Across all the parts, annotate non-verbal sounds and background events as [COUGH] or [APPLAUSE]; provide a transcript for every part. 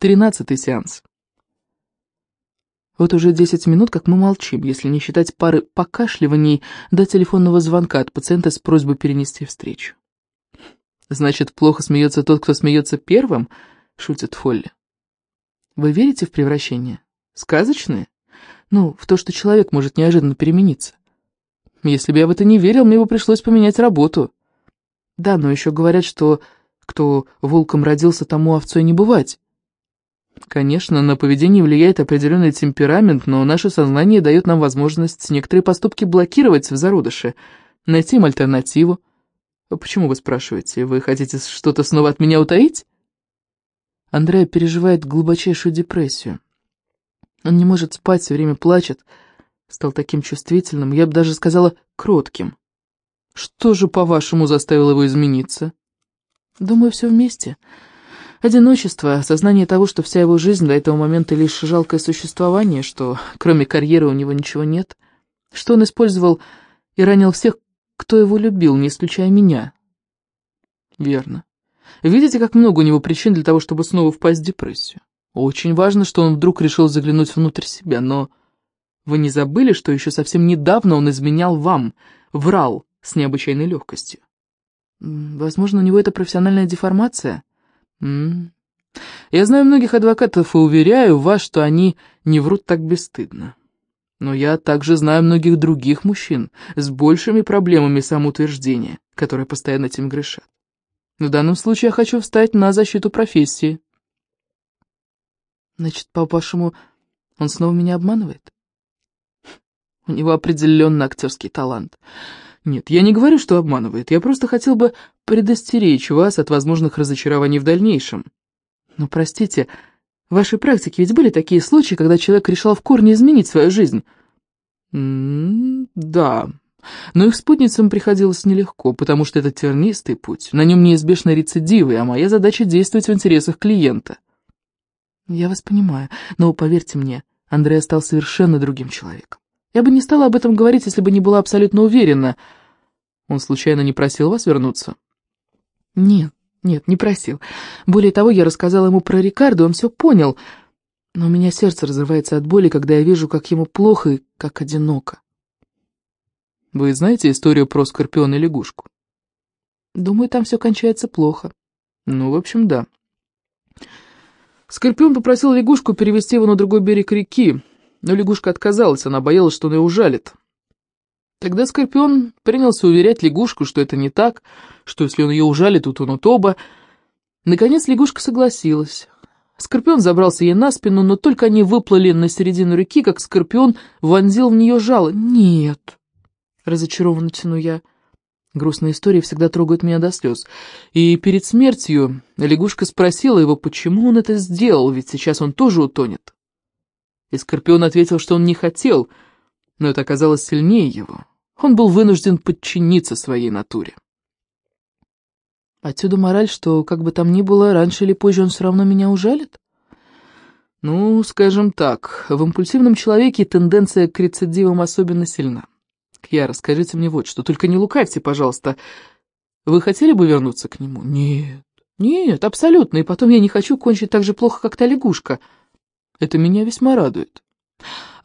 Тринадцатый сеанс. Вот уже десять минут, как мы молчим, если не считать пары покашливаний до телефонного звонка от пациента с просьбой перенести встречу. «Значит, плохо смеется тот, кто смеется первым?» — шутит Фолли. «Вы верите в превращение? Сказочные? Ну, в то, что человек может неожиданно перемениться. Если бы я в это не верил, мне бы пришлось поменять работу. Да, но еще говорят, что кто волком родился, тому овцой не бывать. Конечно, на поведение влияет определенный темперамент, но наше сознание дает нам возможность некоторые поступки блокировать в зародыше, найти им альтернативу. Почему вы спрашиваете? Вы хотите что-то снова от меня утаить? Андрея переживает глубочайшую депрессию. Он не может спать, все время плачет. Стал таким чувствительным, я бы даже сказала, кротким. Что же, по-вашему, заставило его измениться? Думаю, все вместе. Одиночество, осознание того, что вся его жизнь до этого момента лишь жалкое существование, что кроме карьеры у него ничего нет, что он использовал и ранил всех, кто его любил, не исключая меня. Верно. Видите, как много у него причин для того, чтобы снова впасть в депрессию? Очень важно, что он вдруг решил заглянуть внутрь себя, но вы не забыли, что еще совсем недавно он изменял вам, врал с необычайной легкостью? Возможно, у него это профессиональная деформация? М -м. Я знаю многих адвокатов и уверяю вас, что они не врут так бесстыдно. Но я также знаю многих других мужчин с большими проблемами самоутверждения, которые постоянно этим грешат. В данном случае я хочу встать на защиту профессии. Значит, по-вашему, он снова меня обманывает? У него определенно актерский талант. Нет, я не говорю, что обманывает. Я просто хотел бы предостеречь вас от возможных разочарований в дальнейшем. Но, простите, в вашей практике ведь были такие случаи, когда человек решал в корне изменить свою жизнь? Да, но их спутницам приходилось нелегко, потому что это тернистый путь, на нем неизбежны рецидивы, а моя задача действовать в интересах клиента. Я вас понимаю, но поверьте мне, Андрей стал совершенно другим человеком. Я бы не стала об этом говорить, если бы не была абсолютно уверена. Он случайно не просил вас вернуться? Нет, нет, не просил. Более того, я рассказала ему про Рикардо, он все понял. Но у меня сердце разрывается от боли, когда я вижу, как ему плохо и как одиноко. Вы знаете историю про скорпиона и лягушку? Думаю, там все кончается плохо. Ну, в общем, да. Скорпион попросил лягушку перевести его на другой берег реки, но лягушка отказалась, она боялась, что он ее ужалит. Тогда Скорпион принялся уверять лягушку, что это не так, что если он ее ужалит, утонут оба. Наконец лягушка согласилась. Скорпион забрался ей на спину, но только они выплыли на середину реки, как Скорпион вонзил в нее жало. «Нет!» — разочарованно тяну я. Грустные истории всегда трогают меня до слез. И перед смертью лягушка спросила его, почему он это сделал, ведь сейчас он тоже утонет. И Скорпион ответил, что он не хотел, но это оказалось сильнее его. Он был вынужден подчиниться своей натуре. Отсюда мораль, что, как бы там ни было, раньше или позже он все равно меня ужалит? Ну, скажем так, в импульсивном человеке тенденция к рецидивам особенно сильна. Кьяра, скажите мне вот что, только не лукавьте, пожалуйста. Вы хотели бы вернуться к нему? Нет, нет, абсолютно, и потом я не хочу кончить так же плохо, как та лягушка. Это меня весьма радует.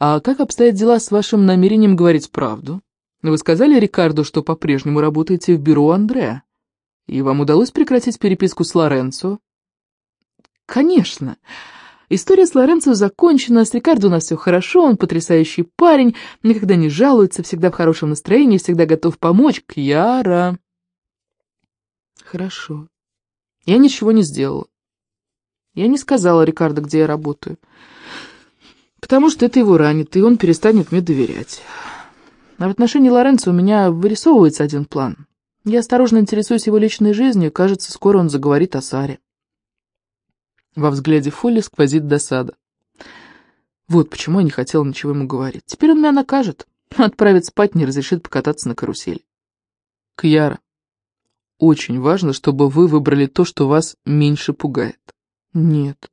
А как обстоят дела с вашим намерением говорить правду? Вы сказали Рикарду, что по-прежнему работаете в бюро Андреа? И вам удалось прекратить переписку с Лоренцо? Конечно. История с Лоренцо закончена, с Рикардо у нас все хорошо, он потрясающий парень, никогда не жалуется, всегда в хорошем настроении, всегда готов помочь. Кьяра. Хорошо. Я ничего не сделала. Я не сказала Рикардо, где я работаю. Потому что это его ранит, и он перестанет мне доверять. А в отношении Лоренцо у меня вырисовывается один план. Я осторожно интересуюсь его личной жизнью, кажется, скоро он заговорит о Саре. Во взгляде Фолли сквозит досада. Вот почему я не хотела ничего ему говорить. Теперь он меня накажет. Отправит спать, не разрешит покататься на карусели. Кьяра, очень важно, чтобы вы выбрали то, что вас меньше пугает. Нет,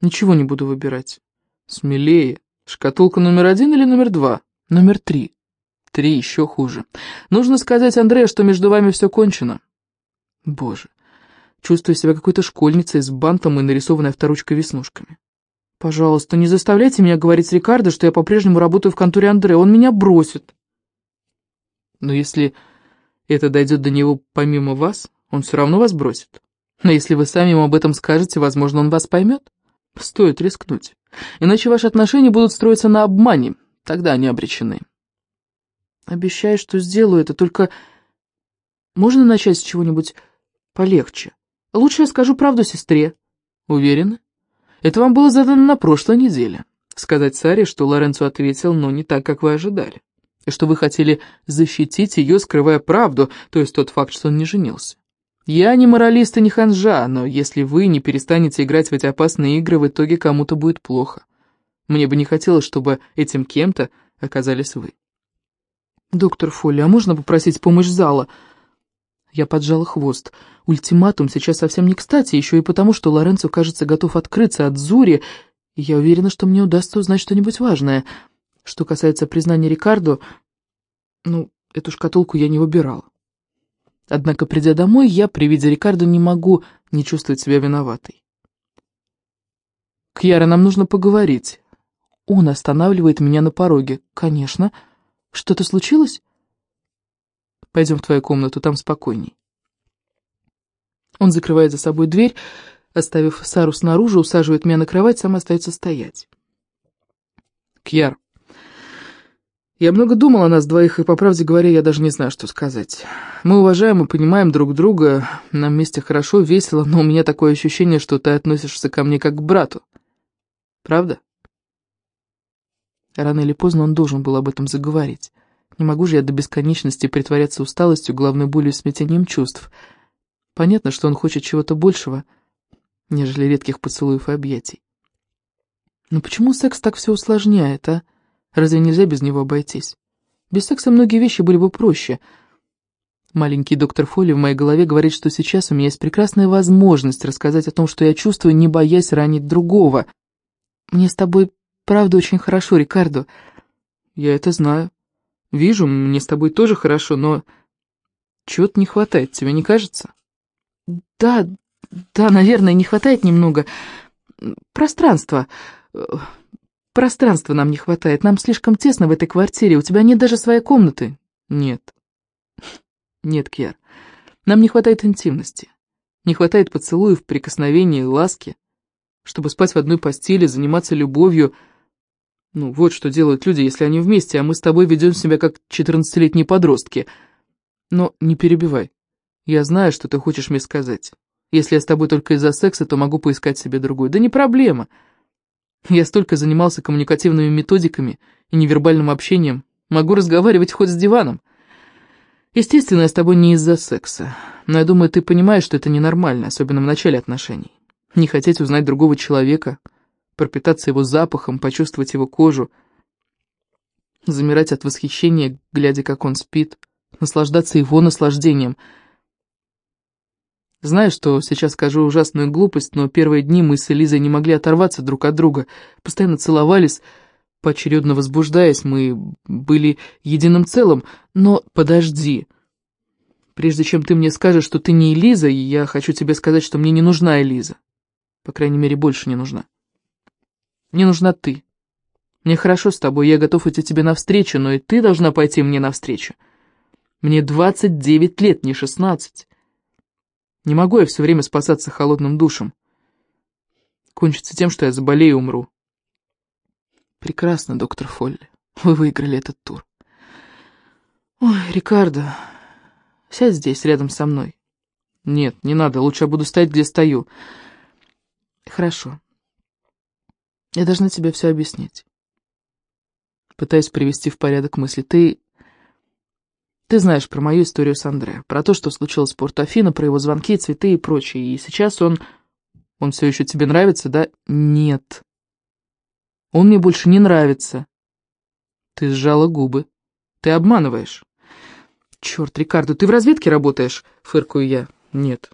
ничего не буду выбирать. Смелее. Шкатулка номер один или номер два? Номер три. Три еще хуже. Нужно сказать Андрею, что между вами все кончено. Боже, чувствую себя какой-то школьницей с бантом и нарисованной авторучкой веснушками. Пожалуйста, не заставляйте меня говорить Рикардо, что я по-прежнему работаю в конторе Андре, он меня бросит. Но если это дойдет до него помимо вас, он все равно вас бросит. Но если вы сами ему об этом скажете, возможно, он вас поймет. Стоит рискнуть. Иначе ваши отношения будут строиться на обмане, тогда они обречены. Обещаю, что сделаю это, только можно начать с чего-нибудь полегче. Лучше я скажу правду сестре. Уверена? Это вам было задано на прошлой неделе. Сказать Саре, что Лоренцо ответил, но не так, как вы ожидали. И что вы хотели защитить ее, скрывая правду, то есть тот факт, что он не женился. Я не моралист и не ханжа, но если вы не перестанете играть в эти опасные игры, в итоге кому-то будет плохо. Мне бы не хотелось, чтобы этим кем-то оказались вы. «Доктор Фолли, а можно попросить помощь зала?» Я поджала хвост. Ультиматум сейчас совсем не кстати, еще и потому, что Лоренцо, кажется, готов открыться от Зури, и я уверена, что мне удастся узнать что-нибудь важное. Что касается признания Рикардо, ну, эту шкатулку я не выбирала. Однако, придя домой, я при виде Рикардо не могу не чувствовать себя виноватой. «Кьяра, нам нужно поговорить». Он останавливает меня на пороге. «Конечно. Что-то случилось?» Пойдем в твою комнату, там спокойней. Он закрывает за собой дверь, оставив Сару снаружи, усаживает меня на кровать, сам остается стоять. Кьяр, я много думал о нас двоих, и, по правде говоря, я даже не знаю, что сказать. Мы уважаем и понимаем друг друга, нам вместе хорошо, весело, но у меня такое ощущение, что ты относишься ко мне как к брату. Правда? Рано или поздно он должен был об этом заговорить. Не могу же я до бесконечности притворяться усталостью, главной болью и смятением чувств. Понятно, что он хочет чего-то большего, нежели редких поцелуев и объятий. Но почему секс так все усложняет, а? Разве нельзя без него обойтись? Без секса многие вещи были бы проще. Маленький доктор Фолли в моей голове говорит, что сейчас у меня есть прекрасная возможность рассказать о том, что я чувствую, не боясь ранить другого. Мне с тобой правда очень хорошо, Рикардо. Я это знаю. Вижу, мне с тобой тоже хорошо, но чего-то не хватает, тебе не кажется? Да, да, наверное, не хватает немного. Пространства. Пространства нам не хватает. Нам слишком тесно в этой квартире. У тебя нет даже своей комнаты. Нет. Нет, Кьяр. Нам не хватает интимности. Не хватает поцелуев, прикосновений, ласки. Чтобы спать в одной постели, заниматься любовью — ну, вот что делают люди, если они вместе, а мы с тобой ведем себя как четырнадцатилетние подростки. Но не перебивай. Я знаю, что ты хочешь мне сказать. Если я с тобой только из-за секса, то могу поискать себе другую. Да не проблема. Я столько занимался коммуникативными методиками и невербальным общением. Могу разговаривать хоть с диваном. Естественно, я с тобой не из-за секса. Но я думаю, ты понимаешь, что это ненормально, особенно в начале отношений. Не хотеть узнать другого человека — пропитаться его запахом, почувствовать его кожу, замирать от восхищения, глядя, как он спит, наслаждаться его наслаждением. Знаю, что сейчас скажу ужасную глупость, но первые дни мы с Элизой не могли оторваться друг от друга, постоянно целовались, поочередно возбуждаясь, мы были единым целым, но подожди. Прежде чем ты мне скажешь, что ты не Элиза, я хочу тебе сказать, что мне не нужна Элиза. По крайней мере, больше не нужна. Мне нужна ты. Мне хорошо с тобой, я готов идти тебе навстречу, но и ты должна пойти мне навстречу. Мне 29 лет, не 16. Не могу я все время спасаться холодным душем. Кончится тем, что я заболею и умру. Прекрасно, доктор Фолли. Вы выиграли этот тур. Ой, Рикардо, сядь здесь, рядом со мной. Нет, не надо, лучше я буду стоять, где стою. Хорошо. Я должна тебе все объяснить. Пытаюсь привести в порядок мысли. Ты... Ты знаешь про мою историю с Андре, про то, что случилось в Порто-Афино, про его звонки, цветы и прочее. И сейчас он... Он все еще тебе нравится, да? Нет. Он мне больше не нравится. Ты сжала губы. Ты обманываешь. Черт, Рикардо, ты в разведке работаешь? Фыркую я. Нет.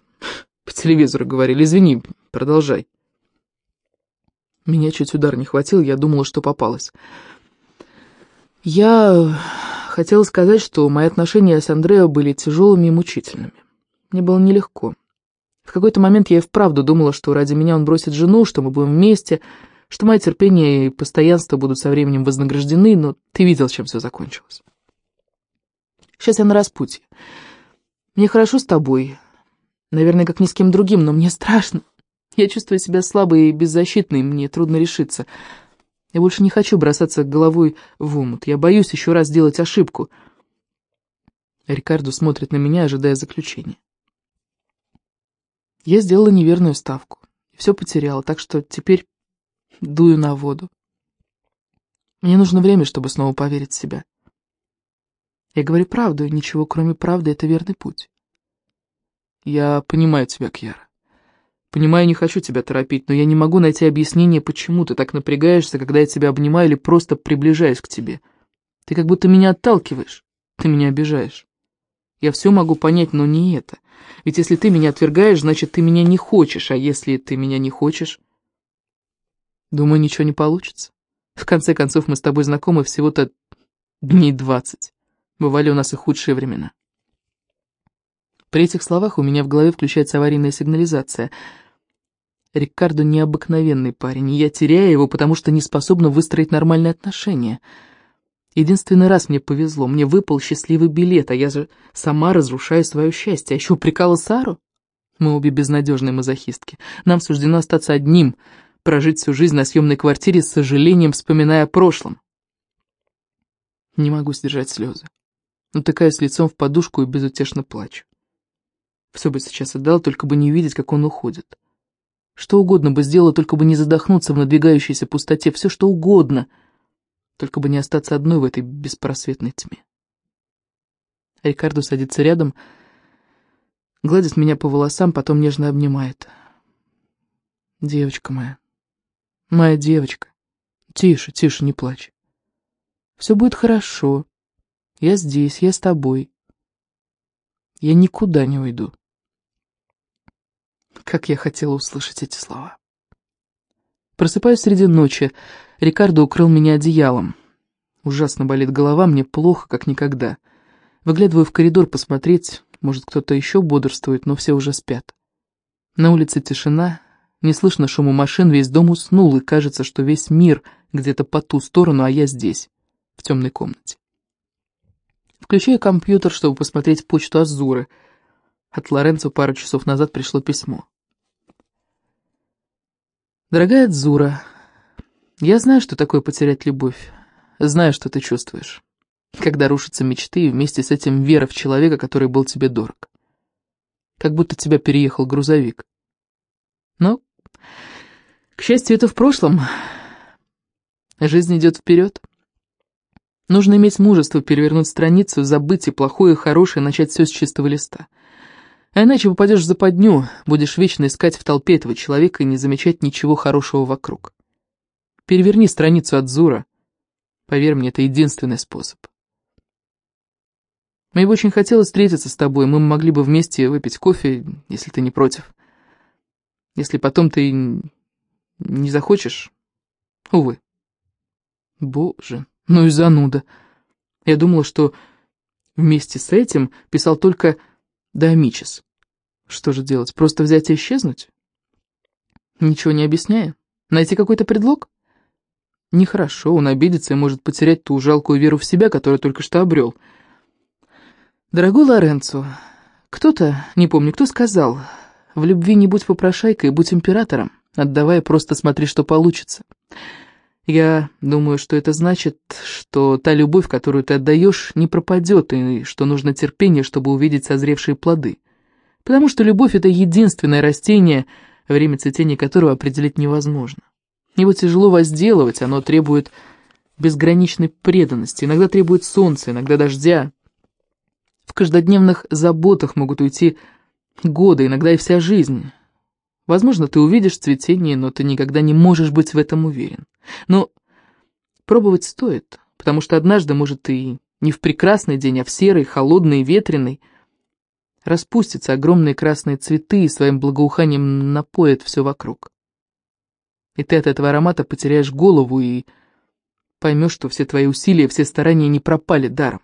По телевизору говорили. Извини, продолжай. Меня чуть удар не хватил, я думала, что попалась. Я хотела сказать, что мои отношения с Андрео были тяжелыми и мучительными. Мне было нелегко. В какой-то момент я и вправду думала, что ради меня он бросит жену, что мы будем вместе, что мое терпение и постоянство будут со временем вознаграждены, но ты видел, чем все закончилось. Сейчас я на распутье. Мне хорошо с тобой, наверное, как ни с кем другим, но мне страшно. Я чувствую себя слабой и беззащитной, мне трудно решиться. Я больше не хочу бросаться головой в омут. Я боюсь еще раз сделать ошибку. Рикардо смотрит на меня, ожидая заключения. Я сделала неверную ставку. Все потеряла, так что теперь дую на воду. Мне нужно время, чтобы снова поверить в себя. Я говорю правду, и ничего, кроме правды, это верный путь. Я понимаю тебя, Кьяра. Понимаю, не хочу тебя торопить, но я не могу найти объяснение, почему ты так напрягаешься, когда я тебя обнимаю или просто приближаюсь к тебе. Ты как будто меня отталкиваешь, ты меня обижаешь. Я все могу понять, но не это. Ведь если ты меня отвергаешь, значит, ты меня не хочешь, а если ты меня не хочешь... Думаю, ничего не получится. В конце концов, мы с тобой знакомы всего-то дней двадцать. Бывали у нас и худшие времена. При этих словах у меня в голове включается аварийная сигнализация. Рикардо необыкновенный парень, и я теряю его, потому что не способна выстроить нормальные отношения. Единственный раз мне повезло, мне выпал счастливый билет, а я же сама разрушаю свое счастье. А еще упрекала Сару? Мы обе безнадежные мазохистки. Нам суждено остаться одним, прожить всю жизнь на съемной квартире с сожалением, вспоминая о прошлом. Не могу сдержать слезы. Утыкаюсь лицом в подушку и безутешно плачу. Все бы сейчас отдал, только бы не видеть, как он уходит. Что угодно бы сделала, только бы не задохнуться в надвигающейся пустоте, все что угодно, только бы не остаться одной в этой беспросветной тьме. Рикардо садится рядом, гладит меня по волосам, потом нежно обнимает. Девочка моя, моя девочка, тише, тише, не плачь. Все будет хорошо. Я здесь, я с тобой. Я никуда не уйду. Как я хотела услышать эти слова. Просыпаюсь среди ночи. Рикардо укрыл меня одеялом. Ужасно болит голова, мне плохо, как никогда. Выглядываю в коридор посмотреть, может, кто-то еще бодрствует, но все уже спят. На улице тишина, не слышно шума машин, весь дом уснул, и кажется, что весь мир где-то по ту сторону, а я здесь, в темной комнате. Включаю компьютер, чтобы посмотреть почту Азуры — от Лоренцо пару часов назад пришло письмо. «Дорогая Дзура, я знаю, что такое потерять любовь. Знаю, что ты чувствуешь. Когда рушатся мечты, и вместе с этим вера в человека, который был тебе дорог. Как будто тебя переехал грузовик. Но, к счастью, это в прошлом. Жизнь идет вперед. Нужно иметь мужество перевернуть страницу, забыть и плохое, и хорошее, начать все с чистого листа. А иначе попадешь в западню, будешь вечно искать в толпе этого человека и не замечать ничего хорошего вокруг. Переверни страницу от Зура. Поверь мне, это единственный способ. Мне бы очень хотелось встретиться с тобой, мы могли бы вместе выпить кофе, если ты не против. Если потом ты не захочешь, увы. Боже, ну и зануда. Я думала, что вместе с этим писал только Дамичес. Что же делать, просто взять и исчезнуть? Ничего не объясняя? Найти какой-то предлог? Нехорошо, он обидится и может потерять ту жалкую веру в себя, которую только что обрел. Дорогой Лоренцо, кто-то, не помню, кто сказал, в любви не будь попрошайкой, будь императором, отдавая, просто смотри, что получится. Я думаю, что это значит, что та любовь, которую ты отдаешь, не пропадет, и что нужно терпение, чтобы увидеть созревшие плоды потому что любовь — это единственное растение, время цветения которого определить невозможно. Его тяжело возделывать, оно требует безграничной преданности, иногда требует солнца, иногда дождя. В каждодневных заботах могут уйти годы, иногда и вся жизнь. Возможно, ты увидишь цветение, но ты никогда не можешь быть в этом уверен. Но пробовать стоит, потому что однажды, может, и не в прекрасный день, а в серый, холодный ветреный – распустятся огромные красные цветы и своим благоуханием напоят все вокруг. И ты от этого аромата потеряешь голову и поймешь, что все твои усилия, все старания не пропали даром.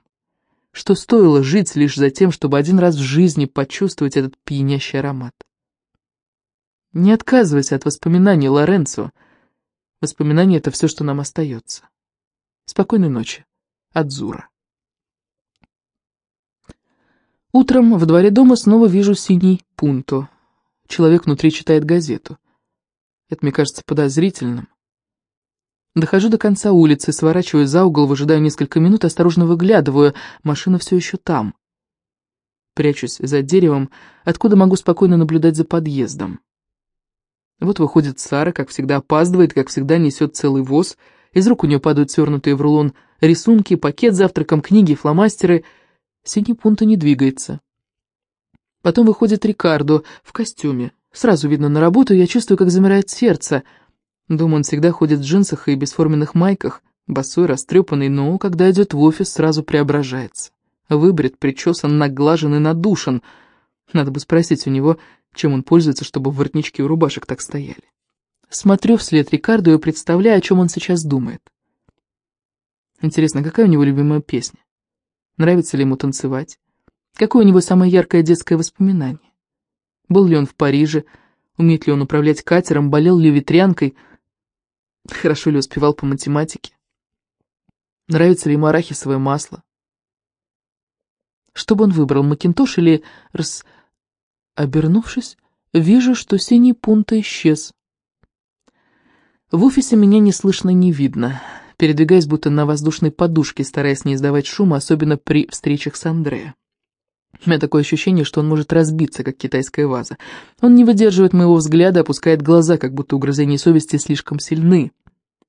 Что стоило жить лишь за тем, чтобы один раз в жизни почувствовать этот пьянящий аромат. Не отказывайся от воспоминаний, Лоренцо. Воспоминания — это все, что нам остается. Спокойной ночи. От Зура. Утром во дворе дома снова вижу синий пунто. Человек внутри читает газету. Это мне кажется подозрительным. Дохожу до конца улицы, сворачиваю за угол, выжидаю несколько минут, осторожно выглядываю. Машина все еще там. Прячусь за деревом, откуда могу спокойно наблюдать за подъездом. Вот выходит Сара, как всегда опаздывает, как всегда несет целый воз. Из рук у нее падают свернутые в рулон рисунки, пакет с завтраком, книги, фломастеры. Синий пункт не двигается. Потом выходит Рикардо в костюме. Сразу видно на работу, я чувствую, как замирает сердце. Дома он всегда ходит в джинсах и бесформенных майках, босой, растрепанный, но когда идет в офис, сразу преображается. Выбрит, причесан, наглажен и надушен. Надо бы спросить у него, чем он пользуется, чтобы воротнички у рубашек так стояли. Смотрю вслед Рикардо и представляю, о чем он сейчас думает. Интересно, какая у него любимая песня? Нравится ли ему танцевать? Какое у него самое яркое детское воспоминание? Был ли он в Париже? Умеет ли он управлять катером? Болел ли ветрянкой? Хорошо ли успевал по математике? Нравится ли ему арахисовое масло? Что бы он выбрал, макинтош или рас... Обернувшись, вижу, что синий пункт исчез. В офисе меня не слышно, не видно. Передвигаясь будто на воздушной подушке, стараясь не издавать шума, особенно при встречах с Андреа. У меня такое ощущение, что он может разбиться, как китайская ваза. Он не выдерживает моего взгляда, опускает глаза, как будто угрызения совести слишком сильны.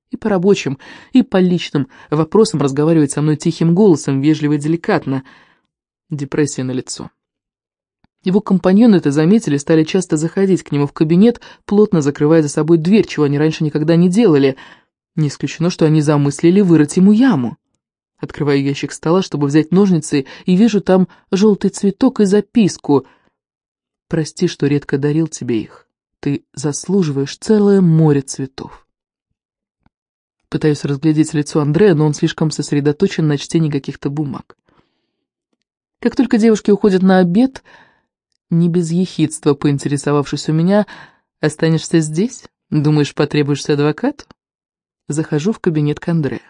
И по рабочим, и по личным вопросам разговаривает со мной тихим голосом, вежливо и деликатно. Депрессия на лицо. Его компаньоны это заметили, стали часто заходить к нему в кабинет, плотно закрывая за собой дверь, чего они раньше никогда не делали. Не исключено, что они замыслили вырыть ему яму. Открываю ящик стола, чтобы взять ножницы, и вижу там желтый цветок и записку. «Прости, что редко дарил тебе их. Ты заслуживаешь целое море цветов». Пытаюсь разглядеть лицо Андрея, но он слишком сосредоточен на чтении каких-то бумаг. Как только девушки уходят на обед, не без ехидства поинтересовавшись у меня, «Останешься здесь? Думаешь, потребуешься адвокату?» Захожу в кабинет к Андрею.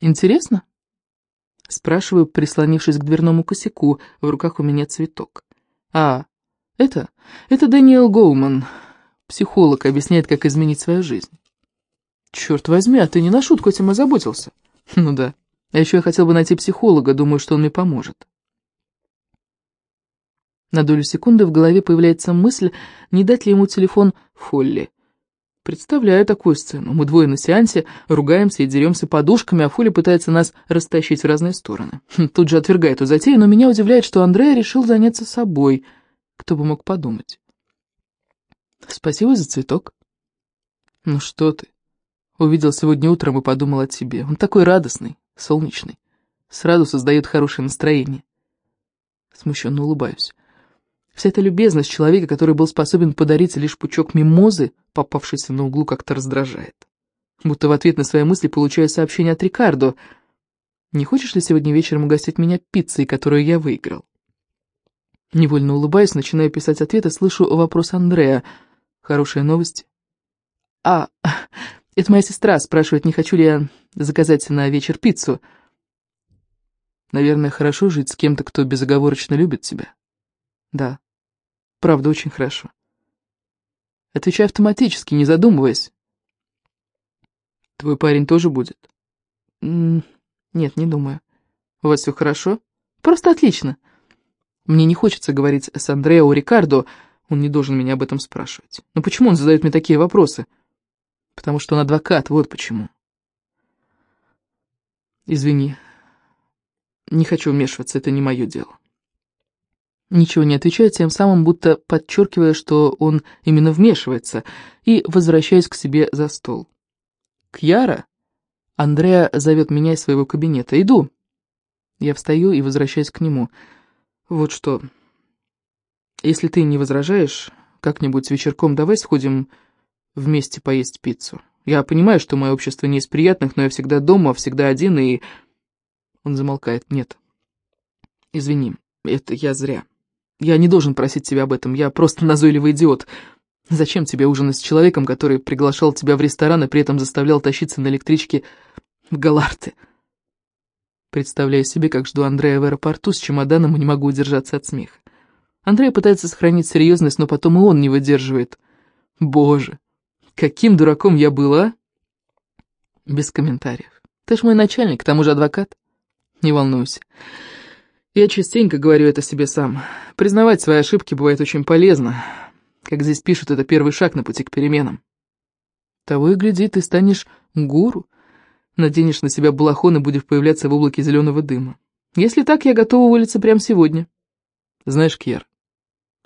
«Интересно?» Спрашиваю, прислонившись к дверному косяку, в руках у меня цветок. «А, это? Это Дэниел Гоуман, психолог, объясняет, как изменить свою жизнь». «Черт возьми, а ты не на шутку этим озаботился?» «Ну да. А еще я хотел бы найти психолога, думаю, что он мне поможет». На долю секунды в голове появляется мысль, не дать ли ему телефон Фолли. Представляю такую сцену. Мы двое на сеансе, ругаемся и деремся подушками, а Фули пытается нас растащить в разные стороны. Хм, тут же отвергает эту затею, но меня удивляет, что Андрея решил заняться собой. Кто бы мог подумать. Спасибо за цветок. Ну что ты. Увидел сегодня утром и подумал о тебе. Он такой радостный, солнечный. Сразу создает хорошее настроение. Смущенно улыбаюсь. Вся эта любезность человека, который был способен подарить лишь пучок мимозы, попавшийся на углу, как-то раздражает. Будто в ответ на свои мысли получаю сообщение от Рикардо. «Не хочешь ли сегодня вечером угостить меня пиццей, которую я выиграл?» Невольно улыбаясь, начинаю писать ответ и слышу вопрос Андрея. «Хорошие новости?» «А, [LAUGHS] это моя сестра спрашивает, не хочу ли я заказать на вечер пиццу?» «Наверное, хорошо жить с кем-то, кто безоговорочно любит тебя?» «Да». Правда, очень хорошо. Отвечай автоматически, не задумываясь. Твой парень тоже будет? Нет, не думаю. У вас все хорошо? Просто отлично. Мне не хочется говорить с Андрео Рикардо, он не должен меня об этом спрашивать. Но почему он задает мне такие вопросы? Потому что он адвокат, вот почему. Извини. Не хочу вмешиваться, это не мое дело. Ничего не отвечаю, тем самым будто подчеркивая, что он именно вмешивается, и возвращаюсь к себе за стол. «Кьяра?» Андреа зовет меня из своего кабинета. «Иду!» Я встаю и возвращаюсь к нему. «Вот что. Если ты не возражаешь, как-нибудь вечерком давай сходим вместе поесть пиццу. Я понимаю, что мое общество не из приятных, но я всегда дома, всегда один, и...» Он замолкает. «Нет. Извини, это я зря». Я не должен просить тебя об этом, я просто [LAUGHS] назойливый идиот. Зачем тебе ужинать с человеком, который приглашал тебя в ресторан и при этом заставлял тащиться на электричке в Галарте? Представляю себе, как жду Андрея в аэропорту с чемоданом и не могу удержаться от смеха. Андрей пытается сохранить серьезность, но потом и он не выдерживает. Боже, каким дураком я была? Без комментариев. Ты ж мой начальник, к тому же адвокат. Не волнуйся. Я частенько говорю это себе сам. Признавать свои ошибки бывает очень полезно. Как здесь пишут, это первый шаг на пути к переменам. Того и гляди, ты станешь гуру, Наденешь на себя балахон и будешь появляться в облаке зеленого дыма. Если так, я готова уволиться прямо сегодня. Знаешь, Кьер,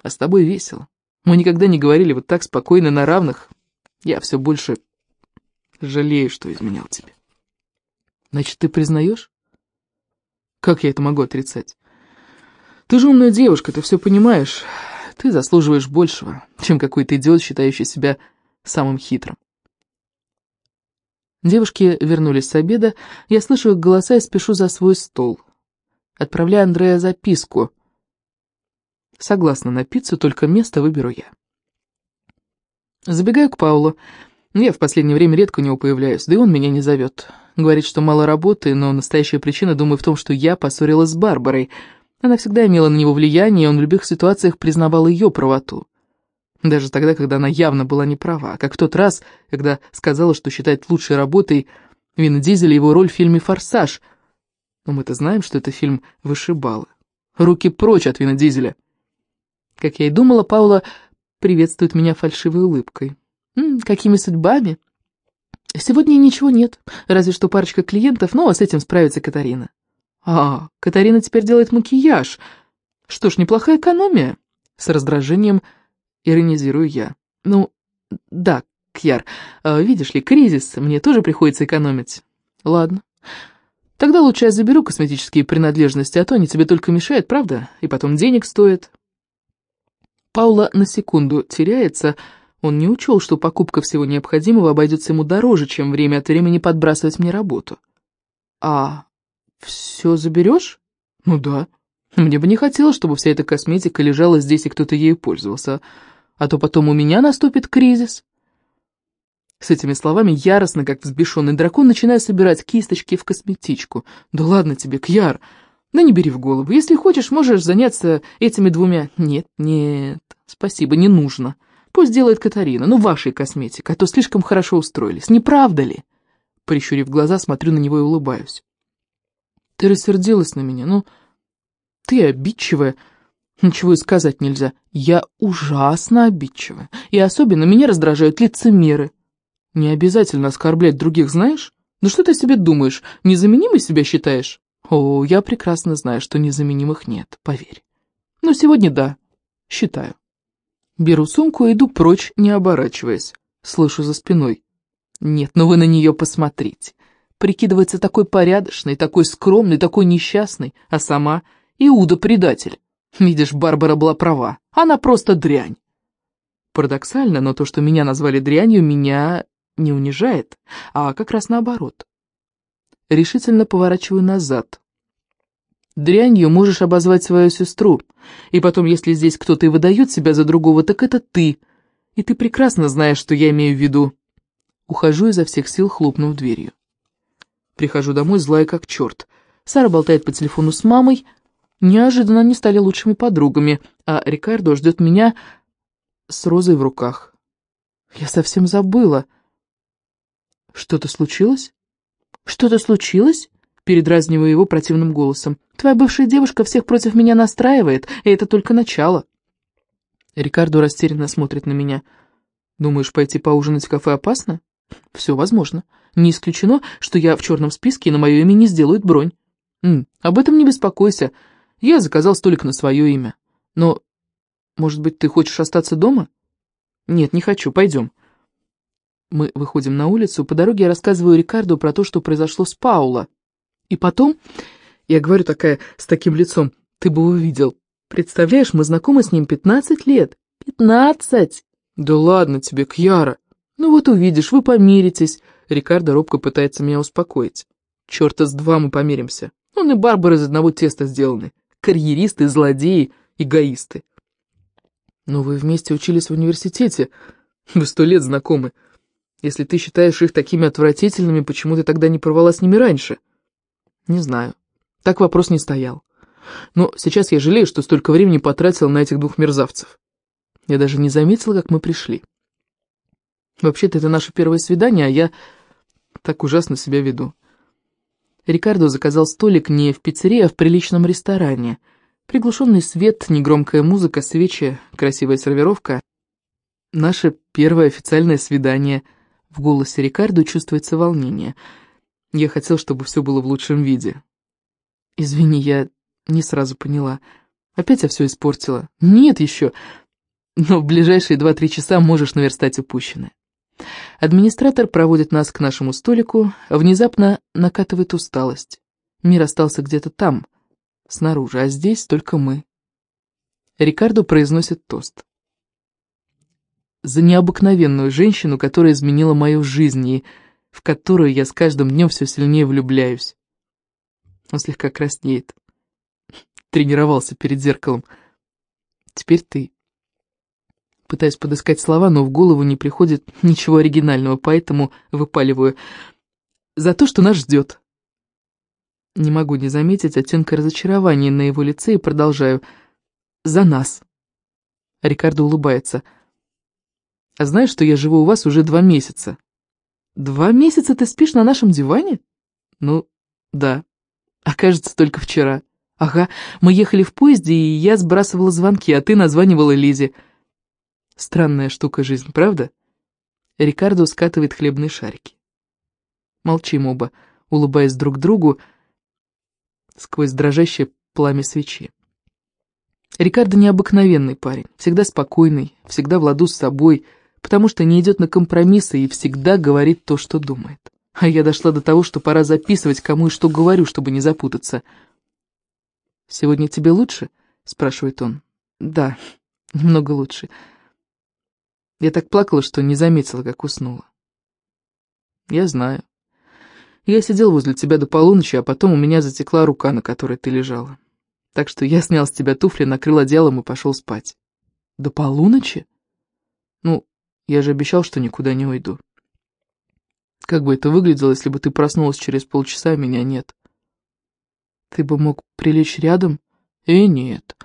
а с тобой весело. Мы никогда не говорили вот так спокойно на равных. Я все больше жалею, что изменял тебе. Значит, ты признаешь? Как я это могу отрицать? Ты же умная девушка, ты все понимаешь. Ты заслуживаешь большего, чем какой-то идиот, считающий себя самым хитрым. Девушки вернулись с обеда, я слышу их голоса и спешу за свой стол. Отправляю Андрея записку. Согласна на пиццу, только место выберу я. Забегаю к Паулу. Я в последнее время редко у него появляюсь, да и он меня не зовет. Говорит, что мало работы, но настоящая причина, думаю, в том, что я поссорилась с Барбарой. Она всегда имела на него влияние, и он в любых ситуациях признавал ее правоту. Даже тогда, когда она явно была не права, как в тот раз, когда сказала, что считает лучшей работой Вина Дизеля его роль в фильме «Форсаж». Но мы-то знаем, что это фильм «Вышибалы». Руки прочь от Вина Дизеля. Как я и думала, Паула приветствует меня фальшивой улыбкой. Какими судьбами? Сегодня ничего нет, разве что парочка клиентов, но с этим справится Катарина. А, Катарина теперь делает макияж. Что ж, неплохая экономия. С раздражением Иронизирую я. Ну, да, Кьяр, э, видишь ли, кризис, мне тоже приходится экономить. Ладно. Тогда лучше я заберу косметические принадлежности, а то они тебе только мешают, правда? И потом денег стоит. Паула на секунду теряется. Он не учел, что покупка всего необходимого обойдется ему дороже, чем время от времени подбрасывать мне работу. А все заберешь? Ну да. Мне бы не хотелось, чтобы вся эта косметика лежала здесь, и кто-то ею пользовался а то потом у меня наступит кризис. С этими словами яростно, как взбешенный дракон, начинаю собирать кисточки в косметичку. Да ладно тебе, Кьяр, да не бери в голову. Если хочешь, можешь заняться этими двумя. Нет, нет, спасибо, не нужно. Пусть делает Катарина, ну вашей косметикой, а то слишком хорошо устроились, не правда ли? Прищурив глаза, смотрю на него и улыбаюсь. Ты рассердилась на меня, ну... Ты обидчивая, Ничего и сказать нельзя. Я ужасно обидчивая. И особенно меня раздражают лицемеры. Не обязательно оскорблять других, знаешь? Ну что ты себе думаешь, незаменимой себя считаешь? О, я прекрасно знаю, что незаменимых нет, поверь. Но сегодня да, считаю. Беру сумку и иду прочь, не оборачиваясь. Слышу за спиной. Нет, ну вы на нее посмотрите. Прикидывается такой порядочный, такой скромный, такой несчастный, а сама Иуда-предатель. Видишь, Барбара была права. Она просто дрянь. Парадоксально, но то, что меня назвали дрянью, меня не унижает, а как раз наоборот. Решительно поворачиваю назад. Дрянью можешь обозвать свою сестру, и потом, если здесь кто-то и выдает себя за другого, так это ты, и ты прекрасно знаешь, что я имею в виду. Ухожу изо всех сил, хлопнув дверью. Прихожу домой злая как черт. Сара болтает по телефону с мамой, Неожиданно они стали лучшими подругами, а Рикардо ждет меня с розой в руках. Я совсем забыла. Что-то случилось? Что-то случилось? Передразниваю его противным голосом. Твоя бывшая девушка всех против меня настраивает, и это только начало. Рикардо растерянно смотрит на меня. Думаешь, пойти поужинать в кафе опасно? Все возможно. Не исключено, что я в черном списке, и на мое имя не сделают бронь. М, об этом не беспокойся. Я заказал столик на свое имя. Но, может быть, ты хочешь остаться дома? Нет, не хочу, пойдем. Мы выходим на улицу, по дороге я рассказываю Рикарду про то, что произошло с Паула. И потом, я говорю такая, с таким лицом, ты бы увидел. Представляешь, мы знакомы с ним 15 лет. 15! Да ладно тебе, Кьяра. Ну вот увидишь, вы помиритесь. Рикардо робко пытается меня успокоить. Черта с два мы помиримся. Он и Барбара из одного теста сделаны карьеристы, злодеи, эгоисты. Но вы вместе учились в университете, вы сто лет знакомы. Если ты считаешь их такими отвратительными, почему ты тогда не порвала с ними раньше? Не знаю. Так вопрос не стоял. Но сейчас я жалею, что столько времени потратил на этих двух мерзавцев. Я даже не заметила, как мы пришли. Вообще-то это наше первое свидание, а я так ужасно себя веду. Рикардо заказал столик не в пиццерии, а в приличном ресторане. Приглушенный свет, негромкая музыка, свечи, красивая сервировка. Наше первое официальное свидание. В голосе Рикардо чувствуется волнение. Я хотел, чтобы все было в лучшем виде. Извини, я не сразу поняла. Опять я все испортила. Нет еще. Но в ближайшие два-три часа можешь наверстать упущенное. Администратор проводит нас к нашему столику, внезапно накатывает усталость. Мир остался где-то там, снаружи, а здесь только мы. Рикардо произносит тост. За необыкновенную женщину, которая изменила мою жизнь и в которую я с каждым днем все сильнее влюбляюсь. Он слегка краснеет. Тренировался перед зеркалом. Теперь ты. Пытаюсь подыскать слова, но в голову не приходит ничего оригинального, поэтому выпаливаю. За то, что нас ждет. Не могу не заметить оттенка разочарования на его лице и продолжаю. За нас. Рикардо улыбается. А знаешь, что я живу у вас уже два месяца? Два месяца ты спишь на нашем диване? Ну, да. А только вчера. Ага, мы ехали в поезде, и я сбрасывала звонки, а ты названивала Лизе. Странная штука жизнь, правда? Рикардо скатывает хлебные шарики. Молчим оба, улыбаясь друг другу сквозь дрожащее пламя свечи. Рикардо необыкновенный парень, всегда спокойный, всегда в ладу с собой, потому что не идет на компромиссы и всегда говорит то, что думает. А я дошла до того, что пора записывать, кому и что говорю, чтобы не запутаться. «Сегодня тебе лучше?» — спрашивает он. «Да, немного лучше. Я так плакала, что не заметила, как уснула. Я знаю. Я сидел возле тебя до полуночи, а потом у меня затекла рука, на которой ты лежала. Так что я снял с тебя туфли, накрыл одеялом и пошел спать. До полуночи? Ну, я же обещал, что никуда не уйду. Как бы это выглядело, если бы ты проснулась через полчаса, а меня нет? Ты бы мог прилечь рядом? Э, нет.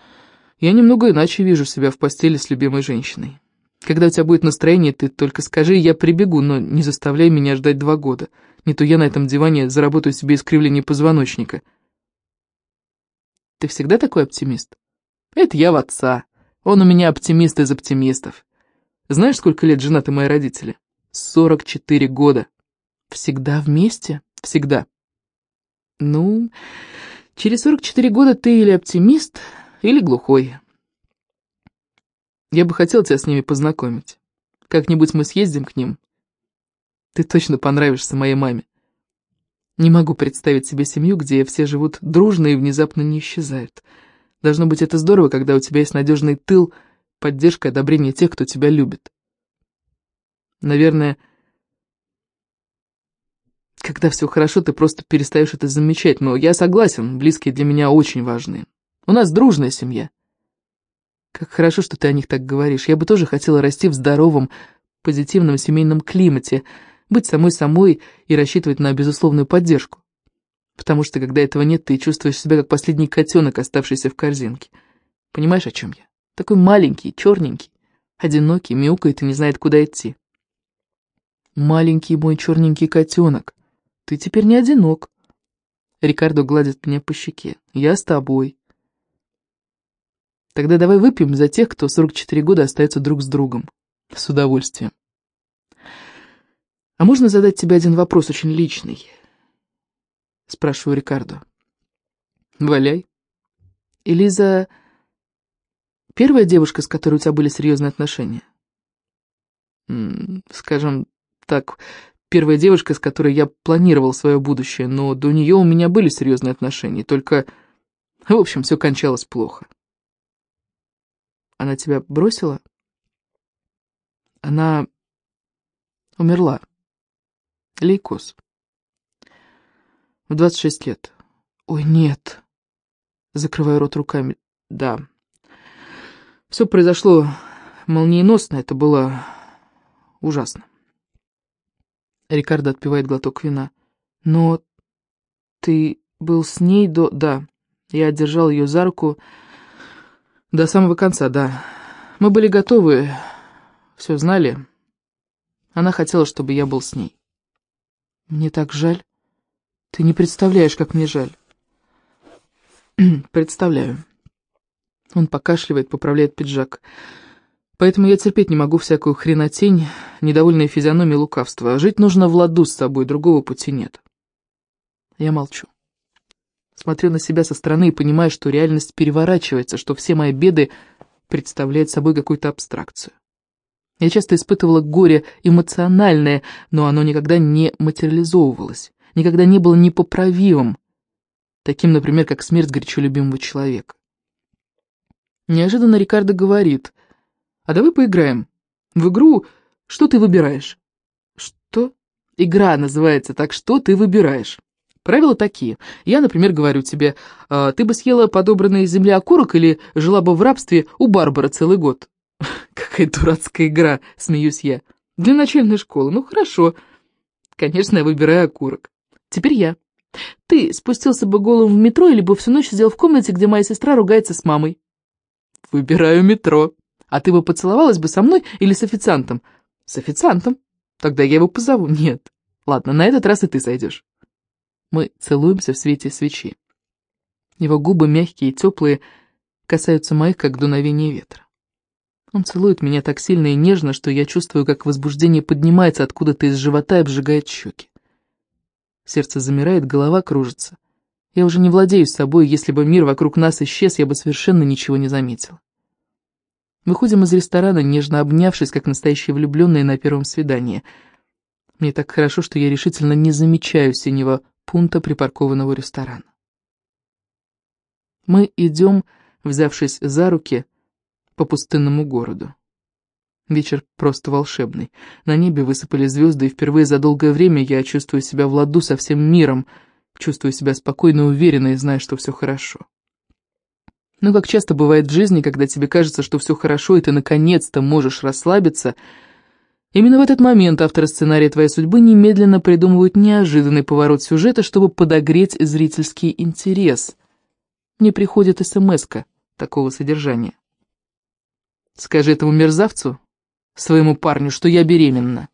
Я немного иначе вижу себя в постели с любимой женщиной. Когда у тебя будет настроение, ты только скажи, я прибегу, но не заставляй меня ждать два года. Не то я на этом диване заработаю себе искривление позвоночника. Ты всегда такой оптимист? Это я в отца. Он у меня оптимист из оптимистов. Знаешь, сколько лет женаты мои родители? Сорок четыре года. Всегда вместе? Всегда. Ну, через сорок четыре года ты или оптимист, или глухой. Я бы хотел тебя с ними познакомить. Как-нибудь мы съездим к ним. Ты точно понравишься моей маме. Не могу представить себе семью, где все живут дружно и внезапно не исчезают. Должно быть это здорово, когда у тебя есть надежный тыл, поддержка и одобрение тех, кто тебя любит. Наверное, когда все хорошо, ты просто перестаешь это замечать, но я согласен, близкие для меня очень важны. У нас дружная семья. Как хорошо, что ты о них так говоришь. Я бы тоже хотела расти в здоровом, позитивном семейном климате, быть самой-самой и рассчитывать на безусловную поддержку. Потому что, когда этого нет, ты чувствуешь себя как последний котенок, оставшийся в корзинке. Понимаешь, о чем я? Такой маленький, черненький, одинокий, мяукает и не знает, куда идти. Маленький мой черненький котенок, ты теперь не одинок. Рикардо гладит меня по щеке. Я с тобой. Тогда давай выпьем за тех, кто 44 года остается друг с другом. С удовольствием. А можно задать тебе один вопрос, очень личный? Спрашиваю Рикардо. Валяй. Элиза первая девушка, с которой у тебя были серьезные отношения? Скажем так, первая девушка, с которой я планировал свое будущее, но до нее у меня были серьезные отношения, только, в общем, все кончалось плохо. Она тебя бросила? Она умерла. Лейкоз. В 26 лет. Ой, нет. Закрываю рот руками. Да. Все произошло молниеносно, это было ужасно. Рикардо отпивает глоток вина. Но ты был с ней до... Да, я держал ее за руку до самого конца, да. Мы были готовы, все знали. Она хотела, чтобы я был с ней. Мне так жаль. Ты не представляешь, как мне жаль. [CLEARS THROAT] Представляю. Он покашливает, поправляет пиджак. Поэтому я терпеть не могу всякую хренотень, недовольная физиономия лукавства. Жить нужно в ладу с собой, другого пути нет. Я молчу. Смотрю на себя со стороны и понимаю, что реальность переворачивается, что все мои беды представляют собой какую-то абстракцию. Я часто испытывала горе эмоциональное, но оно никогда не материализовывалось, никогда не было непоправимым, таким, например, как смерть горячо любимого человека. Неожиданно Рикардо говорит, «А давай поиграем. В игру что ты выбираешь?» «Что?» «Игра называется так, что ты выбираешь?» Правила такие. Я, например, говорю тебе, «А, ты бы съела подобранный из земли окурок или жила бы в рабстве у Барбара целый год. [LAUGHS] Какая дурацкая игра, смеюсь я. Для начальной школы, ну хорошо. Конечно, я выбираю окурок. Теперь я. Ты спустился бы голым в метро или бы всю ночь сидел в комнате, где моя сестра ругается с мамой. Выбираю метро. А ты бы поцеловалась бы со мной или с официантом? С официантом. Тогда я его позову. Нет. Ладно, на этот раз и ты сойдешь. Мы целуемся в свете свечи. Его губы мягкие и теплые, касаются моих, как дуновение ветра. Он целует меня так сильно и нежно, что я чувствую, как возбуждение поднимается откуда-то из живота и обжигает щеки. Сердце замирает, голова кружится. Я уже не владею собой, если бы мир вокруг нас исчез, я бы совершенно ничего не заметила. Выходим из ресторана, нежно обнявшись, как настоящие влюбленные на первом свидании. Мне так хорошо, что я решительно не замечаю синего пункта припаркованного ресторана. Мы идем, взявшись за руки, по пустынному городу. Вечер просто волшебный. На небе высыпали звезды, и впервые за долгое время я чувствую себя в ладу со всем миром, чувствую себя спокойно и уверенно и знаю, что все хорошо. Но как часто бывает в жизни, когда тебе кажется, что все хорошо, и ты наконец-то можешь расслабиться, именно в этот момент авторы сценария твоей судьбы немедленно придумывают неожиданный поворот сюжета, чтобы подогреть зрительский интерес. Мне приходит смс такого содержания. Скажи этому мерзавцу, своему парню, что я беременна.